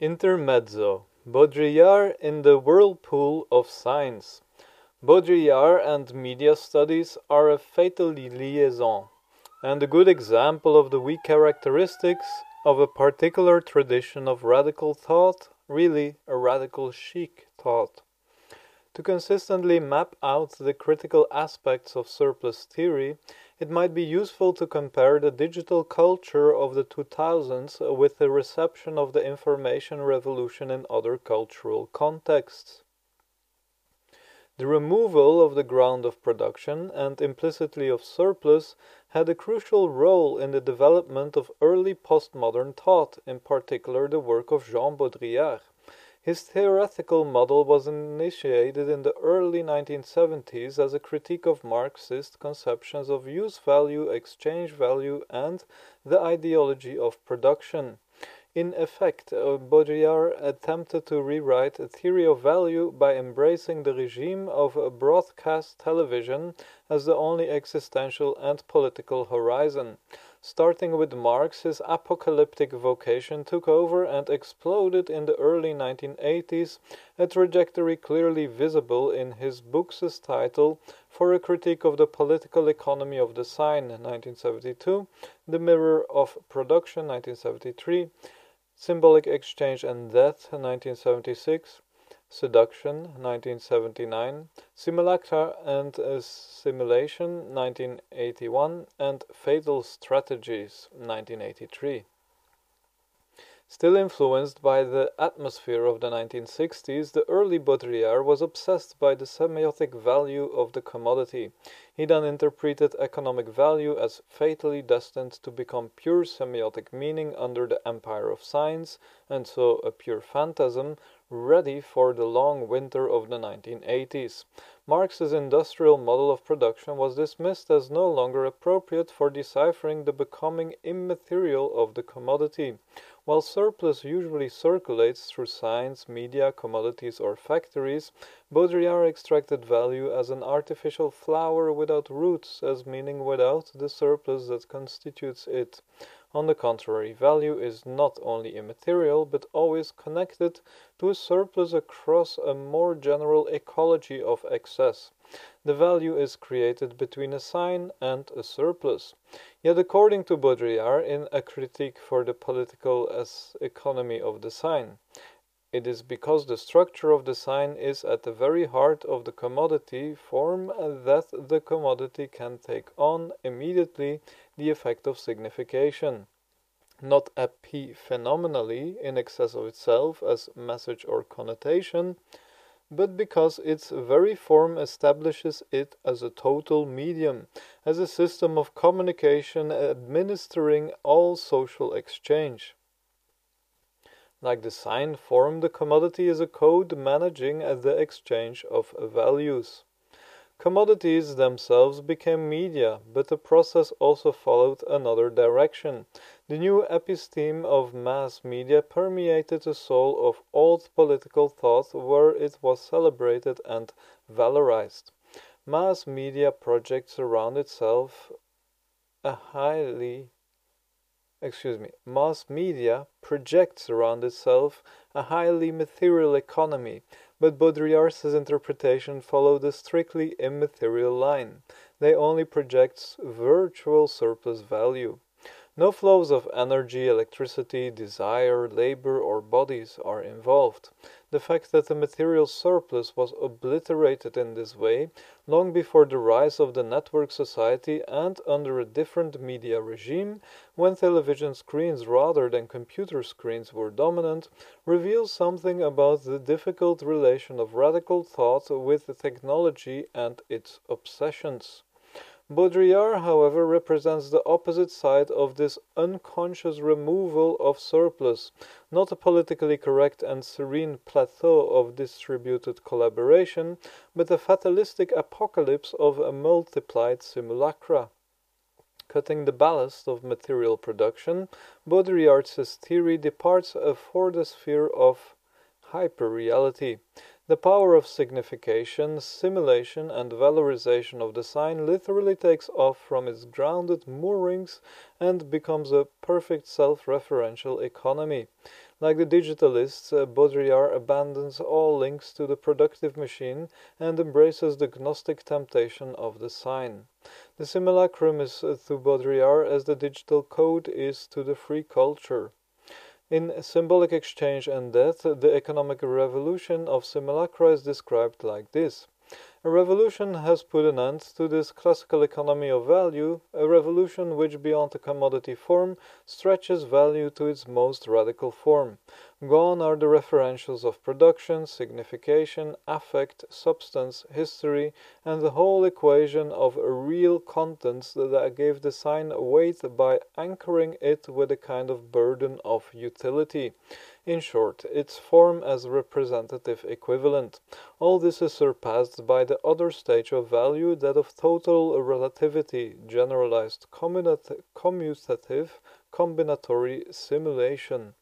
Intermezzo Baudrillard in the Whirlpool of Science. Baudrillard and media studies are a fatal liaison, and a good example of the weak characteristics of a particular tradition of radical thought, really a radical chic thought. To consistently map out the critical aspects of surplus theory, it might be useful to compare the digital culture of the 2000s with the reception of the information revolution in other cultural contexts. The removal of the ground of production and implicitly of surplus had a crucial role in the development of early postmodern thought, in particular the work of Jean Baudrillard. His theoretical model was initiated in the early 1970s as a critique of Marxist conceptions of use value, exchange value, and the ideology of production. In effect, uh, Baudrillard attempted to rewrite a theory of value by embracing the regime of broadcast television as the only existential and political horizon. Starting with Marx, his apocalyptic vocation took over and exploded in the early 1980s, a trajectory clearly visible in his book's title For a Critique of the Political Economy of the Sign, 1972, The Mirror of Production, 1973, Symbolic Exchange and Death, 1976, Seduction, 1979, Simulacra and uh, Assimilation, 1981, and Fatal Strategies, 1983. Still influenced by the atmosphere of the 1960s, the early Baudrillard was obsessed by the semiotic value of the commodity. He then interpreted economic value as fatally destined to become pure semiotic meaning under the empire of science, and so a pure phantasm, ready for the long winter of the 1980s. Marx's industrial model of production was dismissed as no longer appropriate for deciphering the becoming immaterial of the commodity. While surplus usually circulates through science, media, commodities, or factories, Baudrillard extracted value as an artificial flower without roots, as meaning without the surplus that constitutes it. On the contrary, value is not only immaterial, but always connected to a surplus across a more general ecology of excess. The value is created between a sign and a surplus. Yet according to Baudrillard in A Critique for the Political Economy of the Sign, it is because the structure of the sign is at the very heart of the commodity form that the commodity can take on immediately the effect of signification, not epiphenomenally in excess of itself as message or connotation, but because its very form establishes it as a total medium, as a system of communication administering all social exchange. Like the sign form, the commodity is a code managing the exchange of values. Commodities themselves became media, but the process also followed another direction. The new episteme of mass media permeated the soul of old political thought where it was celebrated and valorized. Mass media projects around itself a highly excuse me, mass media projects around itself a highly material economy, but Baudrillard's interpretation followed a strictly immaterial line. They only project virtual surplus value. No flows of energy, electricity, desire, labor, or bodies are involved. The fact that the material surplus was obliterated in this way long before the rise of the network society and under a different media regime, when television screens rather than computer screens were dominant, reveals something about the difficult relation of radical thought with technology and its obsessions. Baudrillard, however, represents the opposite side of this unconscious removal of surplus, not a politically correct and serene plateau of distributed collaboration, but a fatalistic apocalypse of a multiplied simulacra. Cutting the ballast of material production, Baudrillard's theory departs for the sphere of hyperreality. The power of signification, simulation, and valorization of the sign literally takes off from its grounded moorings and becomes a perfect self referential economy. Like the digitalists, uh, Baudrillard abandons all links to the productive machine and embraces the Gnostic temptation of the sign. The simulacrum is uh, to Baudrillard as the digital code is to the free culture. In Symbolic Exchange and Death, the economic revolution of simulacra is described like this. A revolution has put an end to this classical economy of value, a revolution which beyond a commodity form stretches value to its most radical form. Gone are the referentials of production, signification, affect, substance, history, and the whole equation of real contents that gave the sign weight by anchoring it with a kind of burden of utility in short, its form as representative equivalent. All this is surpassed by the other stage of value, that of total relativity, generalized commutative, combinatory simulation.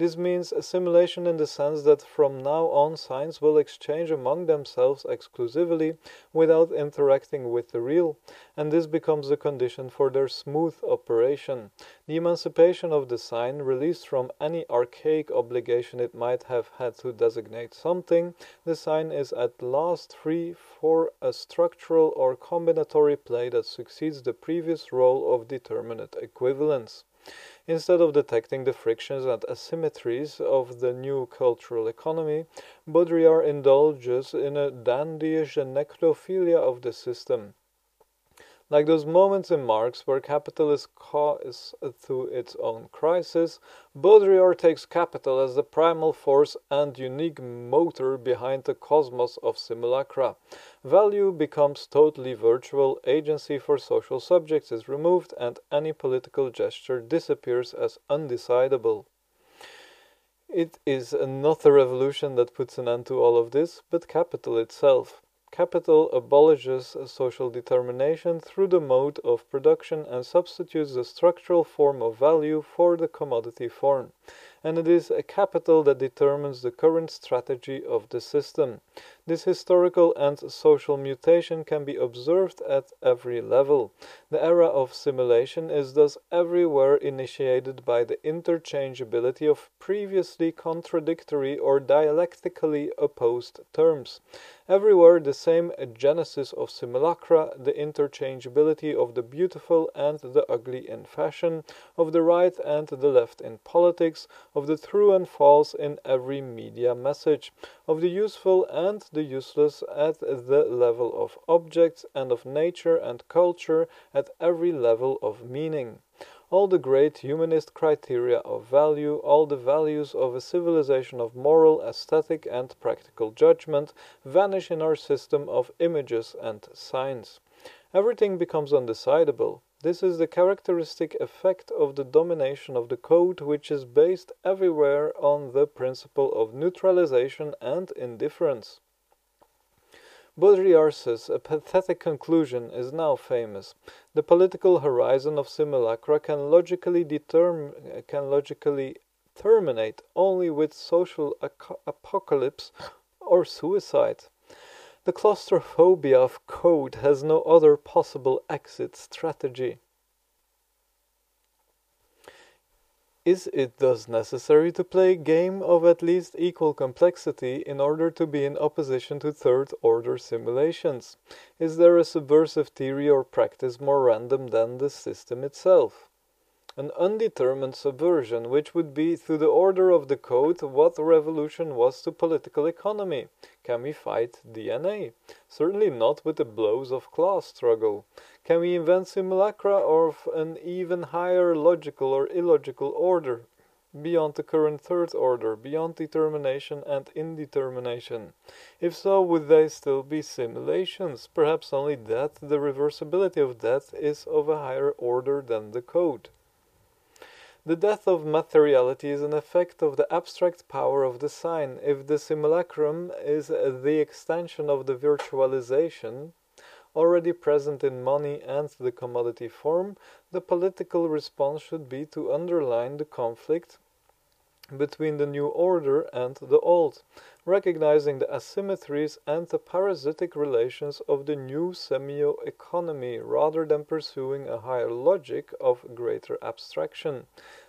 This means assimilation in the sense that from now on signs will exchange among themselves exclusively without interacting with the real, and this becomes the condition for their smooth operation. The emancipation of the sign, released from any archaic obligation it might have had to designate something, the sign is at last free for a structural or combinatory play that succeeds the previous role of determinate equivalence. Instead of detecting the frictions and asymmetries of the new cultural economy, Baudrillard indulges in a dandyish necrophilia of the system. Like those moments in Marx where capital is cause to its own crisis, Baudrillard takes capital as the primal force and unique motor behind the cosmos of simulacra. Value becomes totally virtual, agency for social subjects is removed, and any political gesture disappears as undecidable. It is not a revolution that puts an end to all of this, but capital itself. Capital abolishes social determination through the mode of production and substitutes the structural form of value for the commodity form and it is a capital that determines the current strategy of the system. This historical and social mutation can be observed at every level. The era of simulation is thus everywhere initiated by the interchangeability of previously contradictory or dialectically opposed terms. Everywhere the same genesis of simulacra, the interchangeability of the beautiful and the ugly in fashion, of the right and the left in politics, of the true and false in every media message, of the useful and the useless at the level of objects and of nature and culture at every level of meaning. All the great humanist criteria of value, all the values of a civilization of moral, aesthetic, and practical judgment vanish in our system of images and signs. Everything becomes undecidable. This is the characteristic effect of the domination of the code, which is based everywhere on the principle of neutralization and indifference. Baudrillard's pathetic conclusion is now famous. The political horizon of simulacra can logically, determ- can logically terminate only with social apocalypse or suicide. The claustrophobia of code has no other possible exit strategy. Is it thus necessary to play a game of at least equal complexity in order to be in opposition to third order simulations? Is there a subversive theory or practice more random than the system itself? An undetermined subversion, which would be through the order of the code what revolution was to political economy. Can we fight DNA? Certainly not with the blows of class struggle. Can we invent simulacra of an even higher logical or illogical order? Beyond the current third order, beyond determination and indetermination? If so, would they still be simulations? Perhaps only that the reversibility of death is of a higher order than the code. The death of materiality is an effect of the abstract power of the sign. If the simulacrum is the extension of the virtualization already present in money and the commodity form, the political response should be to underline the conflict between the new order and the old, recognizing the asymmetries and the parasitic relations of the new semio-economy rather than pursuing a higher logic of greater abstraction.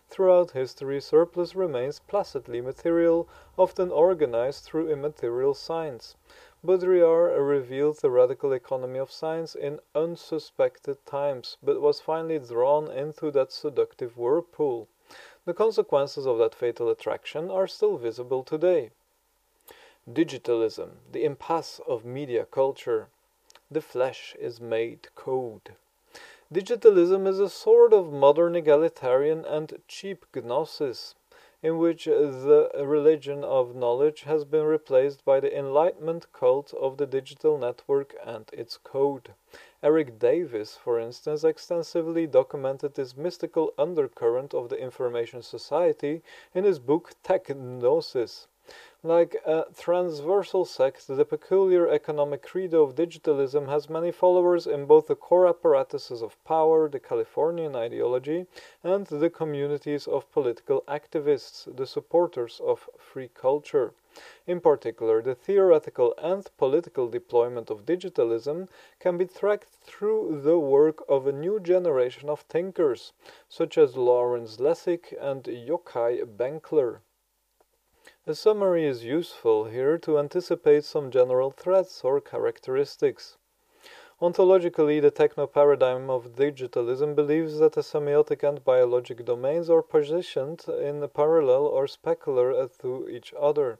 Throughout history, surplus remains placidly material, often organized through immaterial signs. Baudrillard revealed the radical economy of science in unsuspected times, but was finally drawn into that seductive whirlpool. The consequences of that fatal attraction are still visible today. Digitalism, the impasse of media culture. The flesh is made code. Digitalism is a sort of modern egalitarian and cheap gnosis, in which the religion of knowledge has been replaced by the enlightenment cult of the digital network and its code. Erik Davis, for instance, extensively documented this mystical undercurrent of the information society in his book Techgnosis. Like a transversal sect, the peculiar economic credo of digitalism has many followers in both the core apparatuses of power, the Californian ideology, and the communities of political activists, the supporters of free culture. In particular, the theoretical and political deployment of digitalism can be tracked through the work of a new generation of thinkers, such as Lawrence Lessig and Yochai Benkler. A summary is useful here to anticipate some general threats or characteristics. Ontologically, the techno paradigm of digitalism believes that the semiotic and biologic domains are positioned in parallel or specular to each other.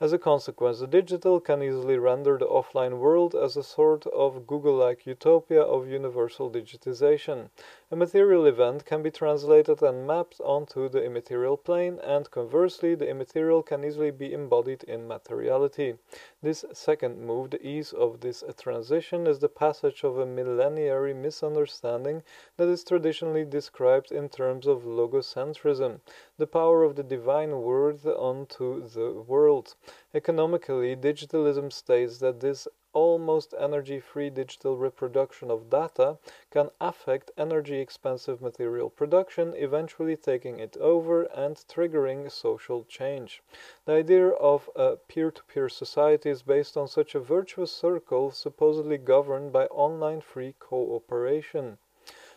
As a consequence, the digital can easily render the offline world as a sort of Google like utopia of universal digitization. A material event can be translated and mapped onto the immaterial plane, and conversely, the immaterial can easily be embodied in materiality. This second move, the ease of this transition, is the passage of a millenary misunderstanding that is traditionally described in terms of logocentrism, the power of the divine word onto the world. Economically, digitalism states that this almost energy free digital reproduction of data can affect energy expensive material production, eventually taking it over and triggering social change. The idea of a peer to peer society is based on such a virtuous circle supposedly governed by online free cooperation.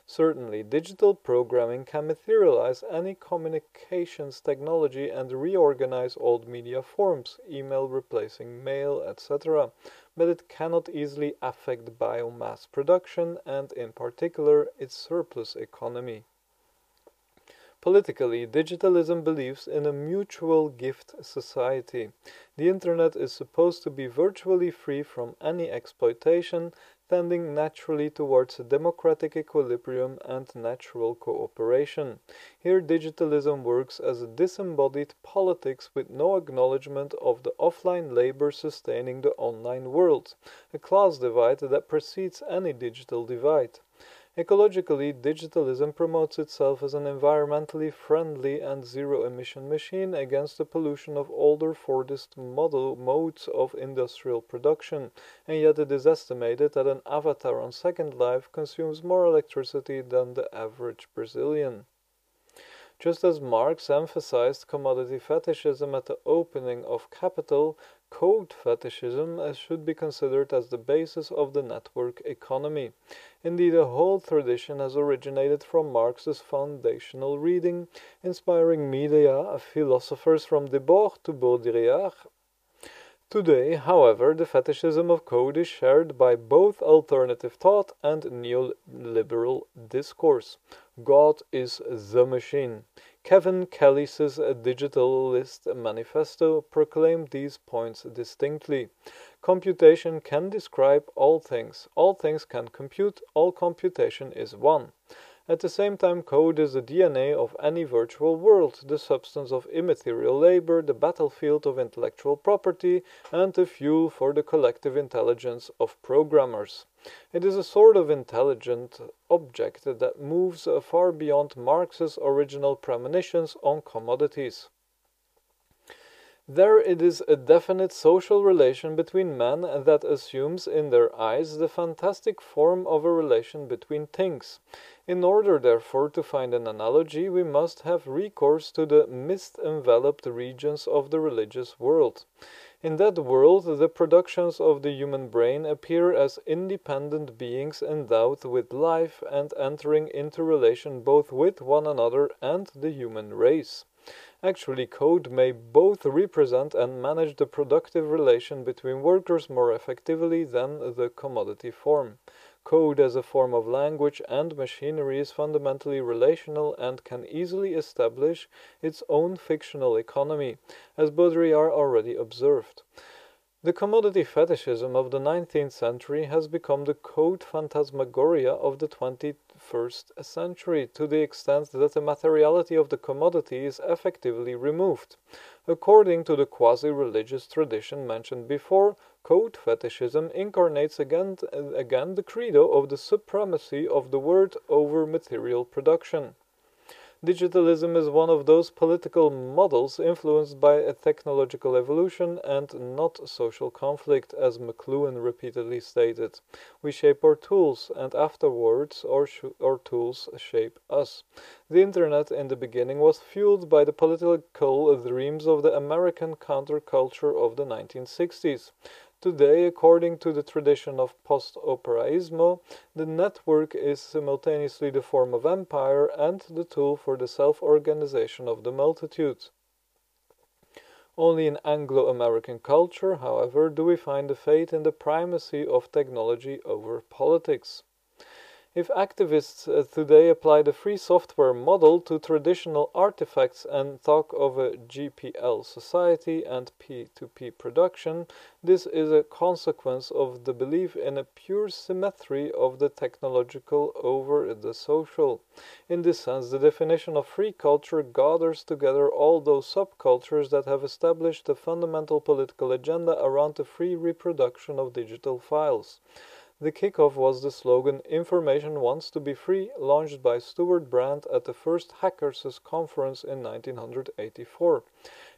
Certainly, digital programming can materialize any communications technology and reorganize old media forms, email replacing mail, etc., but it cannot easily affect biomass production and, in particular, its surplus economy. Politically, digitalism believes in a mutual gift society. The internet is supposed to be virtually free from any exploitation tending naturally towards a democratic equilibrium and natural cooperation. Here digitalism works as a disembodied politics with no acknowledgement of the offline labor sustaining the online world, a class divide that precedes any digital divide. Ecologically, digitalism promotes itself as an environmentally friendly and zero-emission machine against the pollution of older Fordist model modes of industrial production, and yet it is estimated that an avatar on Second Life consumes more electricity than the average Brazilian. Just as Marx emphasized commodity fetishism at the opening of Capital, code fetishism should be considered as the basis of the network economy. Indeed, a whole tradition has originated from Marx's foundational reading, inspiring media, philosophers from Debord to Baudrillard. Today, however, the fetishism of code is shared by both alternative thought and neoliberal discourse. God is the machine. Kevin Kelly's Digitalist Manifesto proclaimed these points distinctly. Computation can describe all things. All things can compute. All computation is one. At the same time, code is the DNA of any virtual world, the substance of immaterial labor, the battlefield of intellectual property, and the fuel for the collective intelligence of programmers. It is a sort of intelligent object that moves far beyond Marx's original premonitions on commodities. There it is a definite social relation between men that assumes in their eyes the fantastic form of a relation between things. In order, therefore, to find an analogy, we must have recourse to the mist enveloped regions of the religious world. In that world the productions of the human brain appear as independent beings endowed with life and entering into relation both with one another and the human race. Actually, code may both represent and manage the productive relation between workers more effectively than the commodity form. Code as a form of language and machinery is fundamentally relational and can easily establish its own fictional economy, as Baudrillard already observed. The commodity fetishism of the nineteenth century has become the code phantasmagoria of the twenty-first century, to the extent that the materiality of the commodity is effectively removed. According to the quasi-religious tradition mentioned before, code fetishism incarnates again, again the credo of the supremacy of the word over material production. Digitalism is one of those political models influenced by a technological evolution and not social conflict, as McLuhan repeatedly stated. We shape our tools, and afterwards our, our tools shape us. The internet in the beginning was fueled by the political dreams of the American counterculture of the 1960s. Today, according to the tradition of post-operaismo, the network is simultaneously the form of empire and the tool for the self-organization of the multitude. Only in Anglo-American culture, however, do we find the faith in the primacy of technology over politics. If activists uh, today apply the free software model to traditional artifacts and talk of a GPL society and P2P production, this is a consequence of the belief in a pure symmetry of the technological over the social. In this sense, the definition of free culture gathers together all those subcultures that have established the fundamental political agenda around the free reproduction of digital files. The kickoff was the slogan Information Wants to be Free, launched by Stewart Brand at the first Hackers' conference in 1984.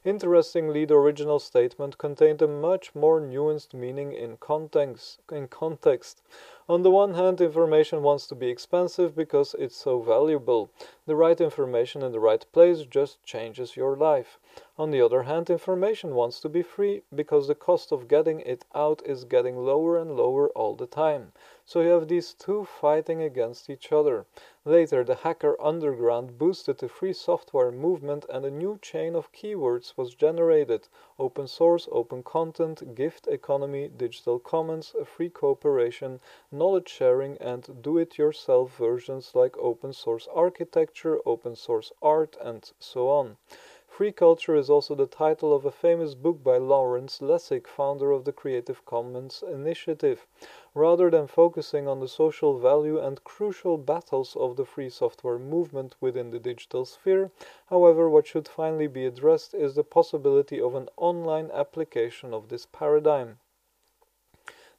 Interestingly, the original statement contained a much more nuanced meaning in context. In context. On the one hand, information wants to be expensive because it's so valuable. The right information in the right place just changes your life. On the other hand, information wants to be free because the cost of getting it out is getting lower and lower all the time. So you have these two fighting against each other. Later, the hacker underground boosted the free software movement and a new chain of keywords was generated. Open source, open content, gift economy, digital commons, free cooperation, knowledge sharing and do-it-yourself versions like open source architecture, open source art and so on. Free Culture is also the title of a famous book by Lawrence Lessig, founder of the Creative Commons Initiative. Rather than focusing on the social value and crucial battles of the free software movement within the digital sphere, however, what should finally be addressed is the possibility of an online application of this paradigm.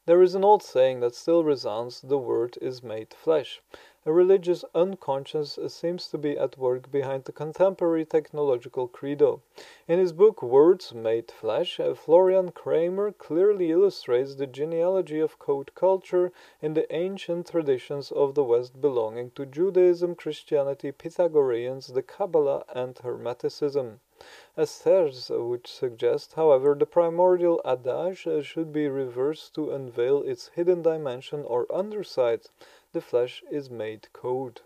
There is an old saying that still resounds the word is made flesh. A religious unconscious seems to be at work behind the contemporary technological credo. In his book Words Made Flesh, Florian Cramer clearly illustrates the genealogy of code culture in the ancient traditions of the West belonging to Judaism, Christianity, Pythagoreans, the Kabbalah, and Hermeticism. As theirs uh, would suggest, however, the primordial adage uh, should be reversed to unveil its hidden dimension or underside the flesh is made code.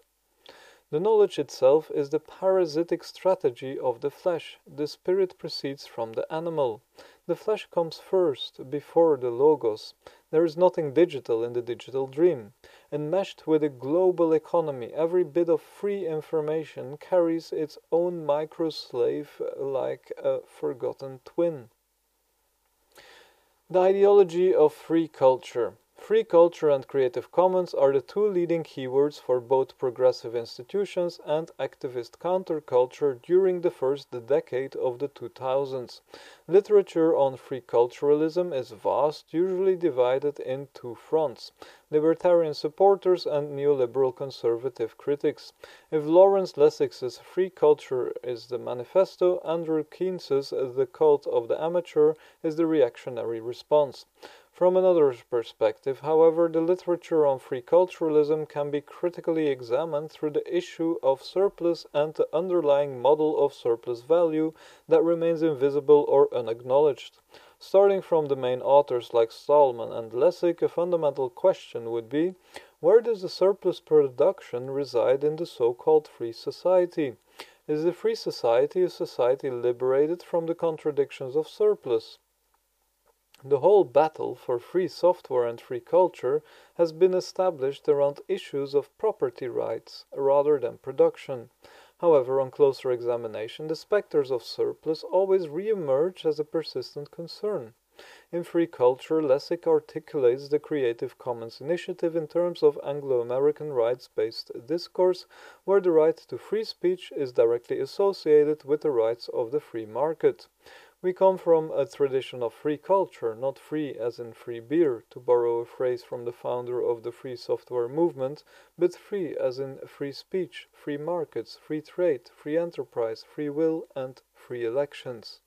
The knowledge itself is the parasitic strategy of the flesh. The spirit proceeds from the animal. The flesh comes first, before the logos. There is nothing digital in the digital dream. Enmeshed with a global economy, every bit of free information carries its own micro slave like a forgotten twin. The ideology of free culture. Free culture and Creative Commons are the two leading keywords for both progressive institutions and activist counterculture during the first decade of the 2000s. Literature on free culturalism is vast, usually divided in two fronts libertarian supporters and neoliberal conservative critics. If Lawrence Lessig's Free Culture is the manifesto, Andrew Keen's The Cult of the Amateur is the reactionary response. From another perspective, however, the literature on free culturalism can be critically examined through the issue of surplus and the underlying model of surplus value that remains invisible or unacknowledged. Starting from the main authors like Stallman and Lessig, a fundamental question would be where does the surplus production reside in the so called free society? Is the free society a society liberated from the contradictions of surplus? The whole battle for free software and free culture has been established around issues of property rights rather than production. However, on closer examination, the specters of surplus always re-emerge as a persistent concern. In free culture, Lessig articulates the Creative Commons initiative in terms of Anglo-American rights-based discourse, where the right to free speech is directly associated with the rights of the free market. We come from a tradition of free culture, not free as in free beer, to borrow a phrase from the founder of the free software movement, but free as in free speech, free markets, free trade, free enterprise, free will, and free elections.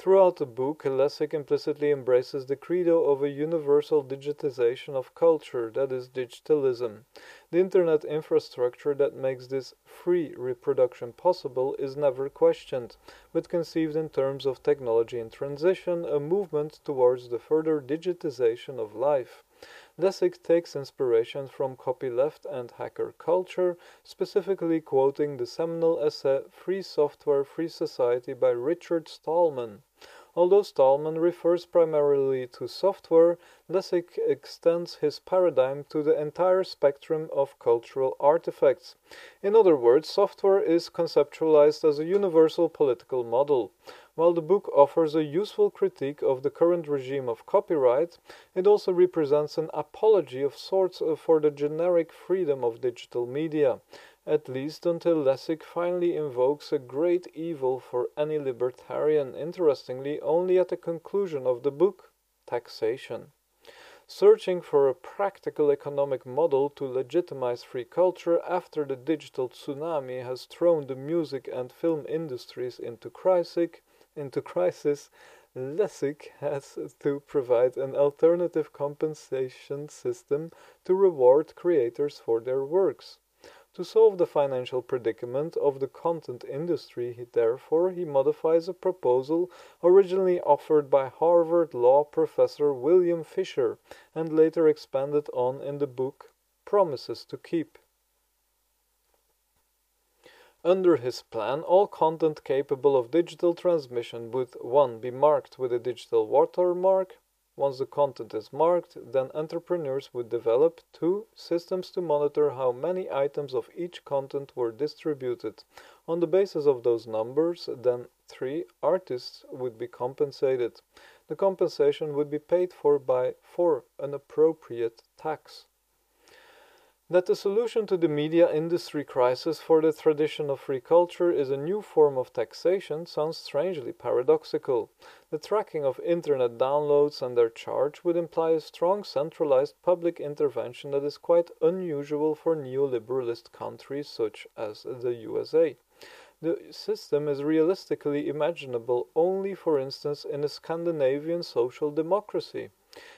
Throughout the book, Lessig implicitly embraces the credo of a universal digitization of culture, that is, digitalism. The internet infrastructure that makes this free reproduction possible is never questioned, but conceived in terms of technology in transition, a movement towards the further digitization of life. Lessig takes inspiration from copyleft and hacker culture, specifically quoting the seminal essay Free Software, Free Society by Richard Stallman. Although Stallman refers primarily to software, Lessig extends his paradigm to the entire spectrum of cultural artifacts. In other words, software is conceptualized as a universal political model. While the book offers a useful critique of the current regime of copyright, it also represents an apology of sorts uh, for the generic freedom of digital media at least until Lessig finally invokes a great evil for any libertarian, interestingly, only at the conclusion of the book taxation. Searching for a practical economic model to legitimize free culture after the digital tsunami has thrown the music and film industries into crisis, into crisis Lessig has to provide an alternative compensation system to reward creators for their works. To solve the financial predicament of the content industry, therefore, he modifies a proposal originally offered by Harvard law professor William Fisher and later expanded on in the book Promises to Keep. Under his plan, all content capable of digital transmission would 1. be marked with a digital watermark, once the content is marked, then entrepreneurs would develop 2. systems to monitor how many items of each content were distributed. On the basis of those numbers, then 3. artists would be compensated. The compensation would be paid for by 4. an appropriate tax. That the solution to the media industry crisis for the tradition of free culture is a new form of taxation sounds strangely paradoxical. The tracking of internet downloads and their charge would imply a strong centralized public intervention that is quite unusual for neoliberalist countries such as the USA. The system is realistically imaginable only, for instance, in a Scandinavian social democracy.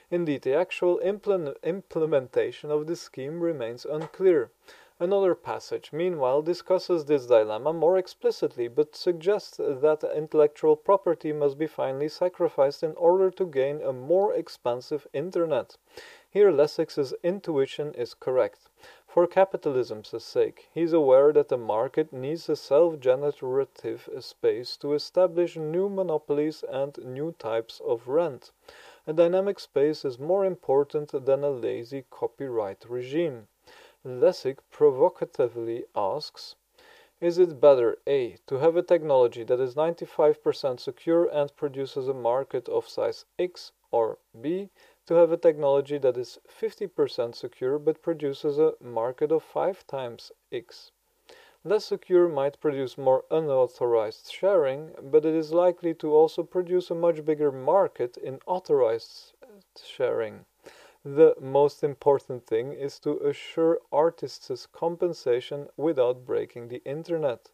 Indeed, the actual implementation of the scheme remains unclear. Another passage, meanwhile, discusses this dilemma more explicitly, but suggests that intellectual property must be finally sacrificed in order to gain a more expansive Internet. Here Lessig's intuition is correct. For capitalism's sake, he is aware that the market needs a self-generative space to establish new monopolies and new types of rent a dynamic space is more important than a lazy copyright regime. Lessig provocatively asks, is it better A. to have a technology that is 95% secure and produces a market of size X, or B. to have a technology that is 50% secure but produces a market of 5 times X. Less secure might produce more unauthorized sharing, but it is likely to also produce a much bigger market in authorized sharing. The most important thing is to assure artists' compensation without breaking the internet.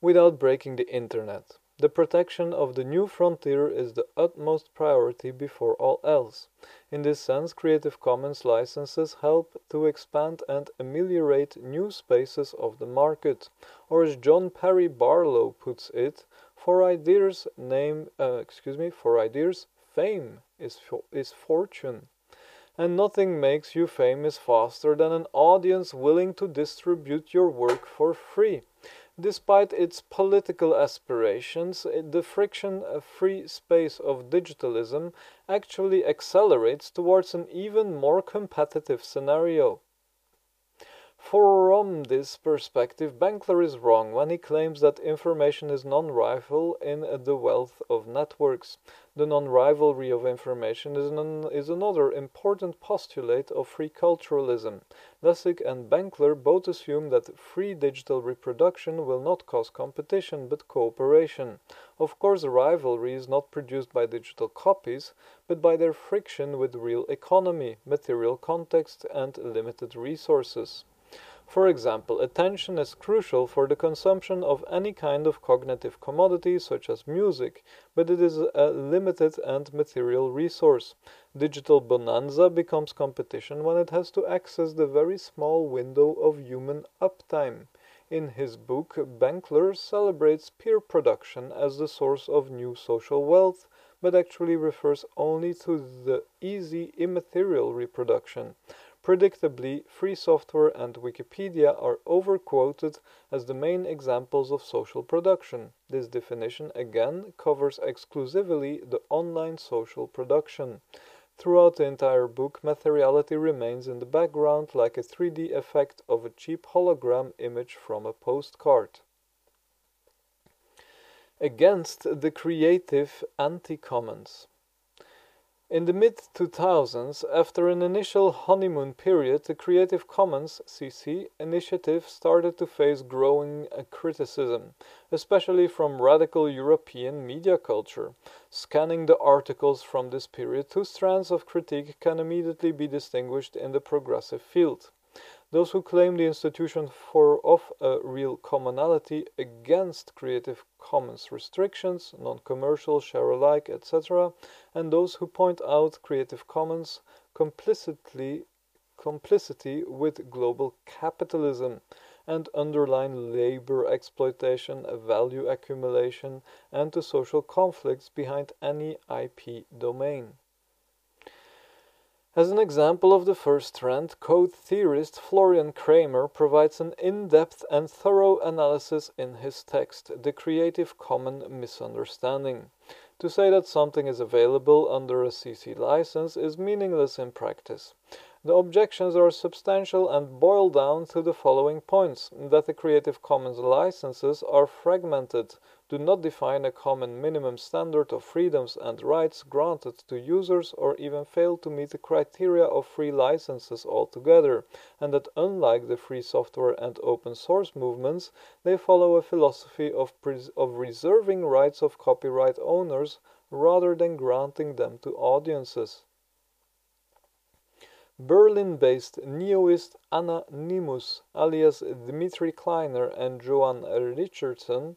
Without breaking the internet. The protection of the new frontier is the utmost priority before all else. In this sense, Creative Commons licenses help to expand and ameliorate new spaces of the market. Or as John Perry Barlow puts it, for ideas name uh, excuse me, for ideas fame is is fortune. And nothing makes you famous faster than an audience willing to distribute your work for free. Despite its political aspirations, the friction free space of digitalism actually accelerates towards an even more competitive scenario. From this perspective, Benkler is wrong when he claims that information is non-rival in the wealth of networks. The non-rivalry of information is, an, is another important postulate of free culturalism. Lessig and Benkler both assume that free digital reproduction will not cause competition but cooperation. Of course, rivalry is not produced by digital copies, but by their friction with real economy, material context, and limited resources. For example, attention is crucial for the consumption of any kind of cognitive commodity such as music, but it is a limited and material resource. Digital bonanza becomes competition when it has to access the very small window of human uptime. In his book, Benkler celebrates peer production as the source of new social wealth, but actually refers only to the easy immaterial reproduction. Predictably, free software and Wikipedia are overquoted as the main examples of social production. This definition again covers exclusively the online social production. Throughout the entire book, materiality remains in the background like a 3D effect of a cheap hologram image from a postcard. Against the creative anti commons. In the mid-2000s, after an initial honeymoon period, the Creative Commons (CC) initiative started to face growing uh, criticism, especially from radical European media culture. Scanning the articles from this period, two strands of critique can immediately be distinguished in the progressive field. Those who claim the institution for of a real commonality against Creative Commons restrictions, non-commercial, share alike, etc., and those who point out Creative Commons complicitly complicity with global capitalism and underline labor exploitation, value accumulation, and the social conflicts behind any IP domain. As an example of the first trend, code theorist Florian Cramer provides an in-depth and thorough analysis in his text, The Creative Common Misunderstanding. To say that something is available under a CC license is meaningless in practice. The objections are substantial and boil down to the following points that the Creative Commons licenses are fragmented, do not define a common minimum standard of freedoms and rights granted to users, or even fail to meet the criteria of free licenses altogether, and that unlike the free software and open source movements, they follow a philosophy of, of reserving rights of copyright owners rather than granting them to audiences. Berlin-based neoist Anna Nimus, alias Dmytri Kleiner and Joan Richardson,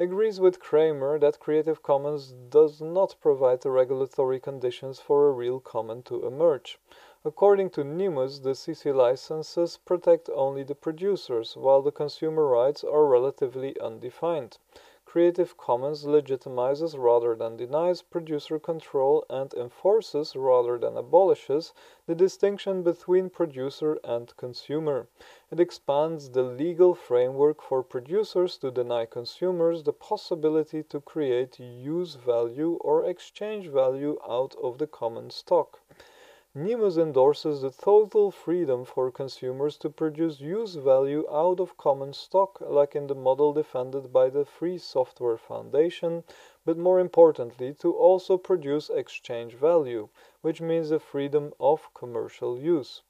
agrees with Cramer that Creative Commons does not provide the regulatory conditions for a real common to emerge. According to Nimus, the CC licenses protect only the producers, while the consumer rights are relatively undefined. Creative Commons legitimizes rather than denies producer control and enforces rather than abolishes the distinction between producer and consumer. It expands the legal framework for producers to deny consumers the possibility to create use value or exchange value out of the common stock. Nimus endorses the total freedom for consumers to produce use value out of common stock, like in the model defended by the Free Software Foundation, but more importantly, to also produce exchange value, which means the freedom of commercial use.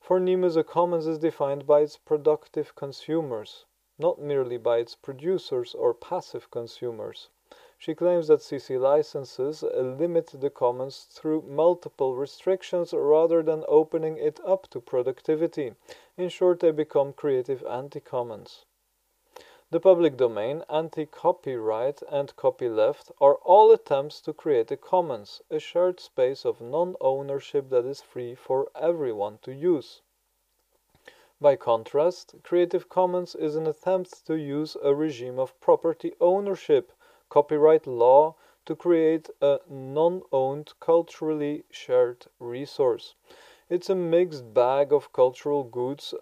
For Nimus, a commons is defined by its productive consumers, not merely by its producers or passive consumers. She claims that CC licenses limit the commons through multiple restrictions rather than opening it up to productivity. In short, they become creative anti-commons. The public domain, anti-copyright, and copyleft are all attempts to create a commons, a shared space of non-ownership that is free for everyone to use. By contrast, Creative Commons is an attempt to use a regime of property ownership copyright law to create a non-owned culturally shared resource. It's a mixed bag of cultural goods.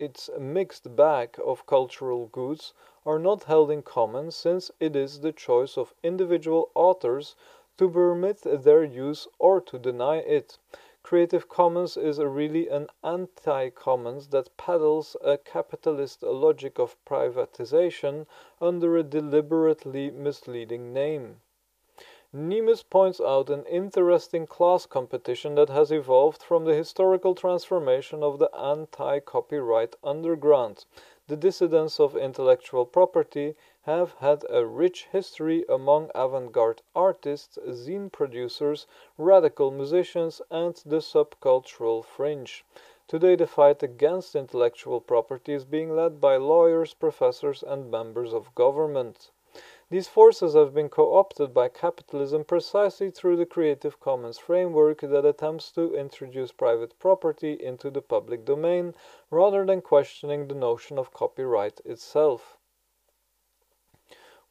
Its a mixed bag of cultural goods are not held in common since it is the choice of individual authors to permit their use or to deny it. Creative Commons is really an anti-commons that peddles a capitalist logic of privatization under a deliberately misleading name. Nimus points out an interesting class competition that has evolved from the historical transformation of the anti-copyright underground. The dissidents of intellectual property have had a rich history among avant-garde artists, zine producers, radical musicians, and the subcultural fringe. Today the fight against intellectual property is being led by lawyers, professors, and members of government. These forces have been co-opted by capitalism precisely through the Creative Commons framework that attempts to introduce private property into the public domain rather than questioning the notion of copyright itself.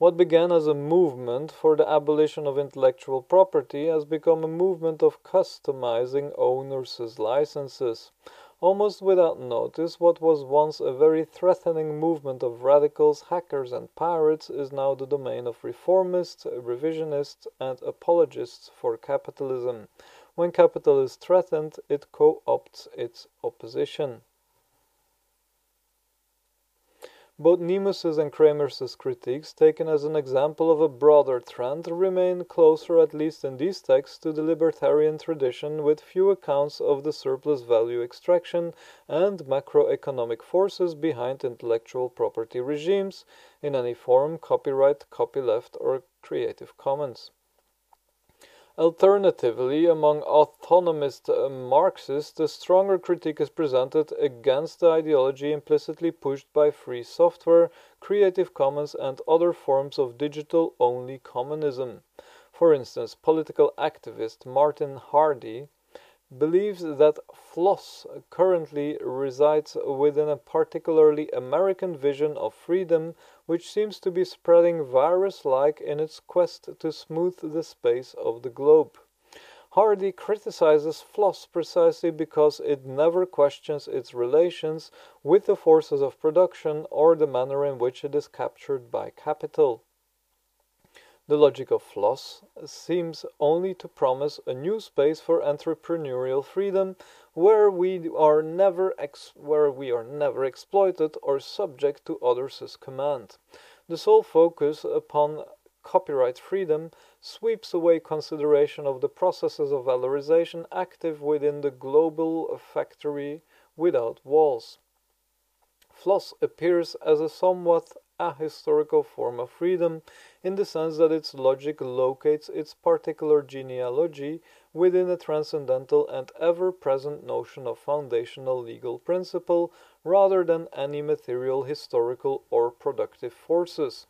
What began as a movement for the abolition of intellectual property has become a movement of customizing owners' licenses. Almost without notice, what was once a very threatening movement of radicals, hackers, and pirates is now the domain of reformists, revisionists, and apologists for capitalism. When capital is threatened, it co opts its opposition. Both Nimus's and Cramer's critiques, taken as an example of a broader trend, remain closer, at least in these texts, to the libertarian tradition, with few accounts of the surplus value extraction and macroeconomic forces behind intellectual property regimes in any form copyright, copyleft, or Creative Commons. Alternatively, among autonomist uh, Marxists, a stronger critique is presented against the ideology implicitly pushed by free software, Creative Commons, and other forms of digital only communism. For instance, political activist Martin Hardie believes that FLOSS currently resides within a particularly American vision of freedom which seems to be spreading virus-like in its quest to smooth the space of the globe. Hardie criticizes FLOSS precisely because it never questions its relations with the forces of production or the manner in which it is captured by capital. The logic of FLOSS seems only to promise a new space for entrepreneurial freedom where we are never where we are never exploited or subject to others' command. The sole focus upon copyright freedom sweeps away consideration of the processes of valorization active within the global factory without walls. FLOSS appears as a somewhat ahistorical form of freedom in the sense that its logic locates its particular genealogy within a transcendental and ever-present notion of foundational legal principle rather than any material, historical, or productive forces.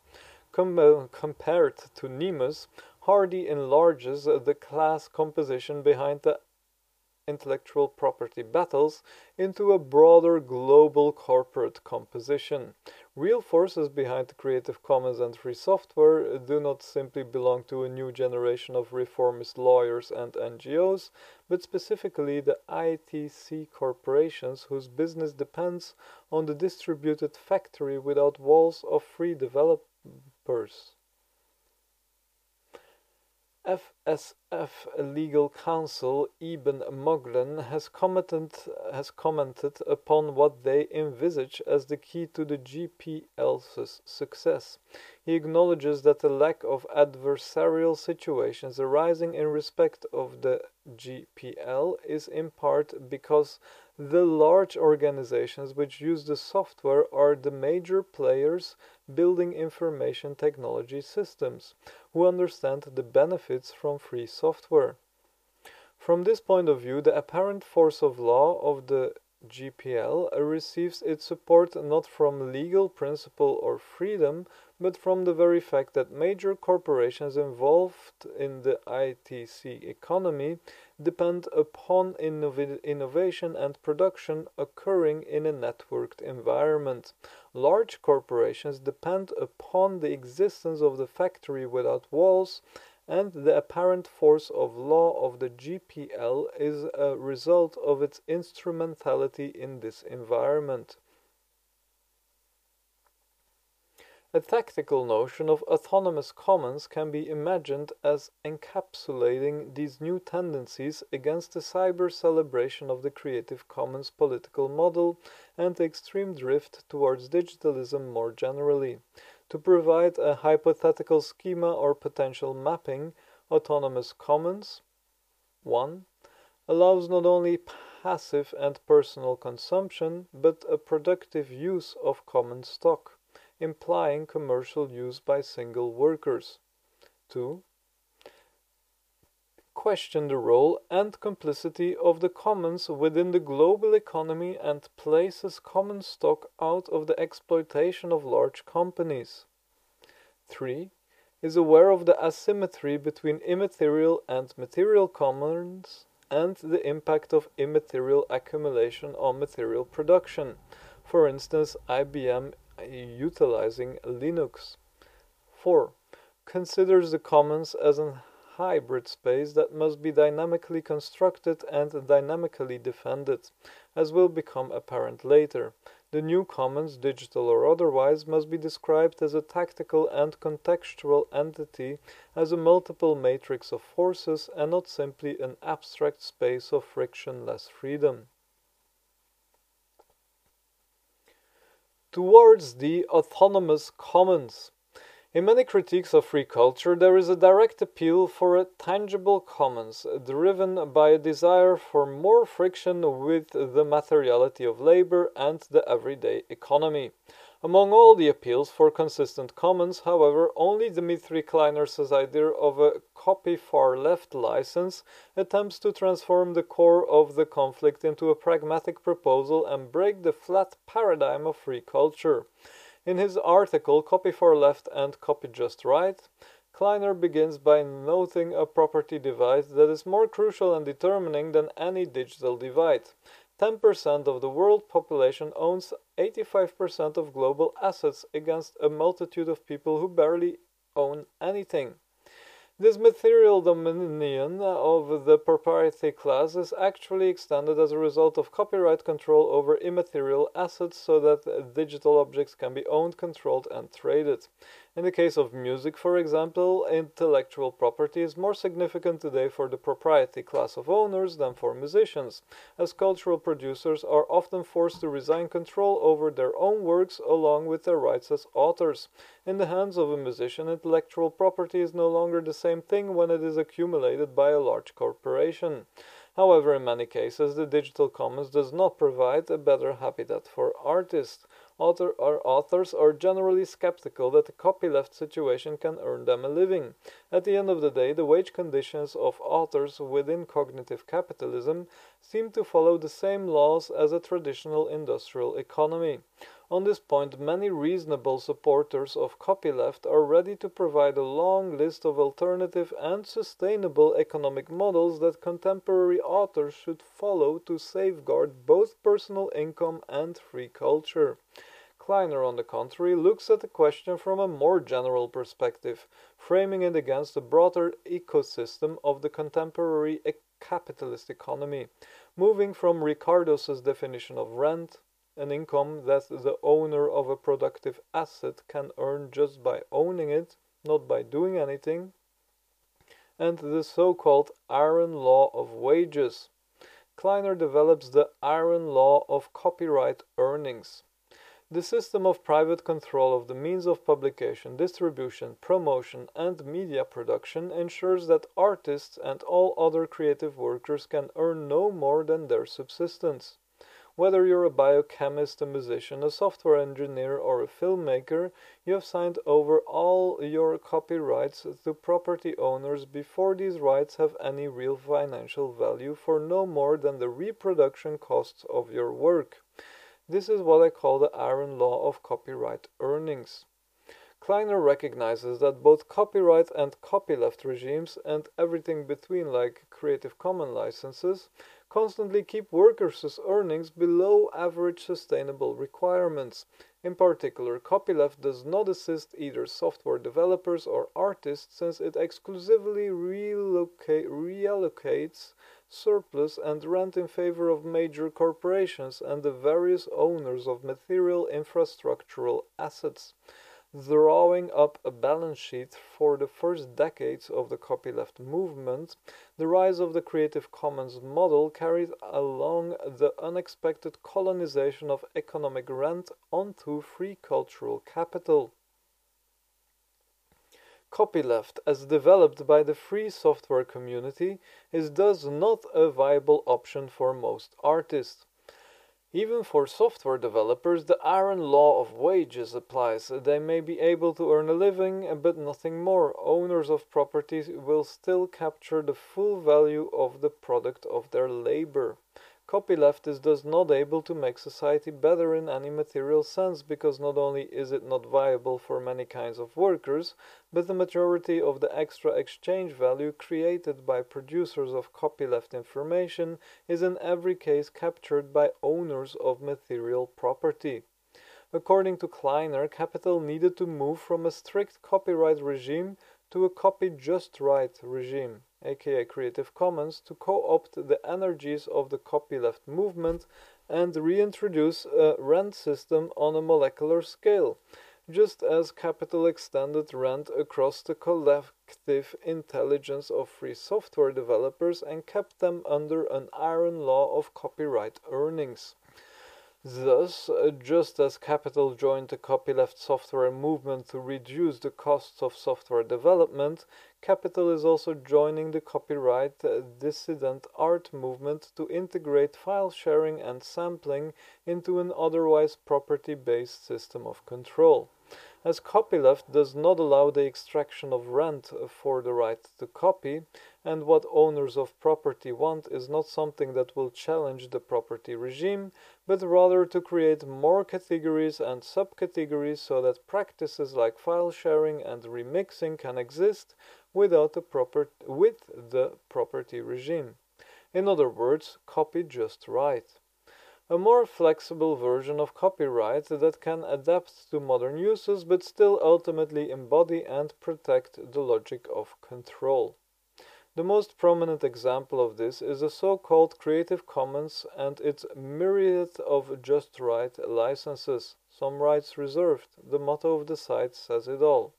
Com compared to Nimus, Hardie enlarges the class composition behind the intellectual property battles into a broader global corporate composition. Real forces behind the Creative Commons and free software do not simply belong to a new generation of reformist lawyers and NGOs, but specifically the ITC corporations whose business depends on the distributed factory without walls of free developers. FSF legal counsel Eben Moglen has commented, has commented upon what they envisage as the key to the GPL's success. He acknowledges that the lack of adversarial situations arising in respect of the GPL is in part because the large organizations which use the software are the major players building information technology systems, who understand the benefits from free software. From this point of view, the apparent force of law of the GPL receives its support not from legal principle or freedom, but from the very fact that major corporations involved in the ITC economy depend upon innov innovation and production occurring in a networked environment. Large corporations depend upon the existence of the factory without walls, and the apparent force of law of the GPL is a result of its instrumentality in this environment. A tactical notion of autonomous commons can be imagined as encapsulating these new tendencies against the cyber celebration of the Creative Commons political model and the extreme drift towards digitalism more generally. To provide a hypothetical schema or potential mapping, autonomous commons 1. allows not only passive and personal consumption, but a productive use of common stock implying commercial use by single workers. 2. Question the role and complicity of the commons within the global economy and places common stock out of the exploitation of large companies. 3. Is aware of the asymmetry between immaterial and material commons and the impact of immaterial accumulation on material production. For instance, IBM utilizing Linux. 4. Considers the commons as a hybrid space that must be dynamically constructed and dynamically defended, as will become apparent later. The new commons, digital or otherwise, must be described as a tactical and contextual entity, as a multiple matrix of forces, and not simply an abstract space of frictionless freedom. Towards the autonomous commons. In many critiques of free culture, there is a direct appeal for a tangible commons, driven by a desire for more friction with the materiality of labor and the everyday economy. Among all the appeals for consistent commons, however, only Dmytri Kleiner's idea of a copy far left license attempts to transform the core of the conflict into a pragmatic proposal and break the flat paradigm of free culture. In his article Copy Far Left and Copy Just Right, Kleiner begins by noting a property divide that is more crucial and determining than any digital divide. 10% of the world population owns 85% of global assets against a multitude of people who barely own anything. This material dominion of the proprietary class is actually extended as a result of copyright control over immaterial assets so that digital objects can be owned, controlled, and traded. In the case of music, for example, intellectual property is more significant today for the proprietary class of owners than for musicians, as cultural producers are often forced to resign control over their own works along with their rights as authors. In the hands of a musician, intellectual property is no longer the same thing when it is accumulated by a large corporation. However, in many cases, the digital commons does not provide a better habitat for artists author or authors are generally skeptical that the copyleft situation can earn them a living. At the end of the day, the wage conditions of authors within cognitive capitalism seem to follow the same laws as a traditional industrial economy. On this point, many reasonable supporters of copyleft are ready to provide a long list of alternative and sustainable economic models that contemporary authors should follow to safeguard both personal income and free culture. Kleiner, on the contrary, looks at the question from a more general perspective, framing it against the broader ecosystem of the contemporary capitalist economy, moving from Ricardo's definition of rent, an income that the owner of a productive asset can earn just by owning it, not by doing anything, and the so-called iron law of wages. Kleiner develops the iron law of copyright earnings. The system of private control of the means of publication, distribution, promotion, and media production ensures that artists and all other creative workers can earn no more than their subsistence. Whether you're a biochemist, a musician, a software engineer, or a filmmaker, you have signed over all your copyrights to property owners before these rights have any real financial value for no more than the reproduction costs of your work. This is what I call the iron law of copyright earnings. Kleiner recognizes that both copyright and copyleft regimes and everything between like Creative Commons licenses constantly keep workers' earnings below average sustainable requirements. In particular, copyleft does not assist either software developers or artists since it exclusively reallocates surplus and rent in favor of major corporations and the various owners of material infrastructural assets. Drawing up a balance sheet for the first decades of the copyleft movement, the rise of the Creative Commons model carried along the unexpected colonization of economic rent onto free cultural capital. Copyleft, as developed by the free software community, is thus not a viable option for most artists. Even for software developers, the iron law of wages applies. They may be able to earn a living, but nothing more. Owners of properties will still capture the full value of the product of their labor. Copyleft is thus not able to make society better in any material sense because not only is it not viable for many kinds of workers, but the majority of the extra exchange value created by producers of copyleft information is in every case captured by owners of material property. According to Kleiner, capital needed to move from a strict copyright regime to a copy just right regime aka Creative Commons, to co-opt the energies of the copyleft movement and reintroduce a rent system on a molecular scale, just as capital extended rent across the collective intelligence of free software developers and kept them under an iron law of copyright earnings. Thus, uh, just as capital joined the copyleft software movement to reduce the costs of software development, capital is also joining the copyright uh, dissident art movement to integrate file sharing and sampling into an otherwise property based system of control. As copyleft does not allow the extraction of rent for the right to copy, and what owners of property want is not something that will challenge the property regime, but rather to create more categories and subcategories so that practices like file sharing and remixing can exist without the proper with the property regime. In other words, copy just right a more flexible version of copyright that can adapt to modern uses but still ultimately embody and protect the logic of control. The most prominent example of this is the so-called Creative Commons and its myriad of just right licenses, some rights reserved. The motto of the site says it all.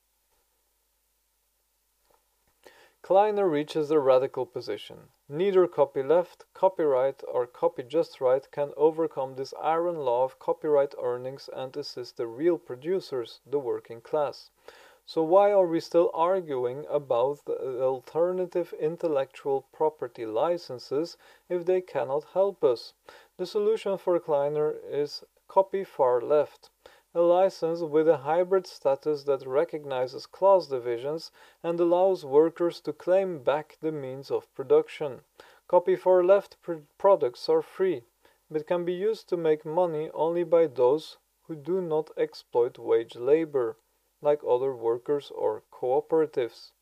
Kleiner reaches the radical position. Neither copyleft, copyright, or copy just right can overcome this iron law of copyright earnings and assist the real producers, the working class. So why are we still arguing about alternative intellectual property licenses if they cannot help us? The solution for Kleiner is copy far left a license with a hybrid status that recognizes class divisions and allows workers to claim back the means of production. Copy for left pr products are free, but can be used to make money only by those who do not exploit wage labor, like other workers or cooperatives.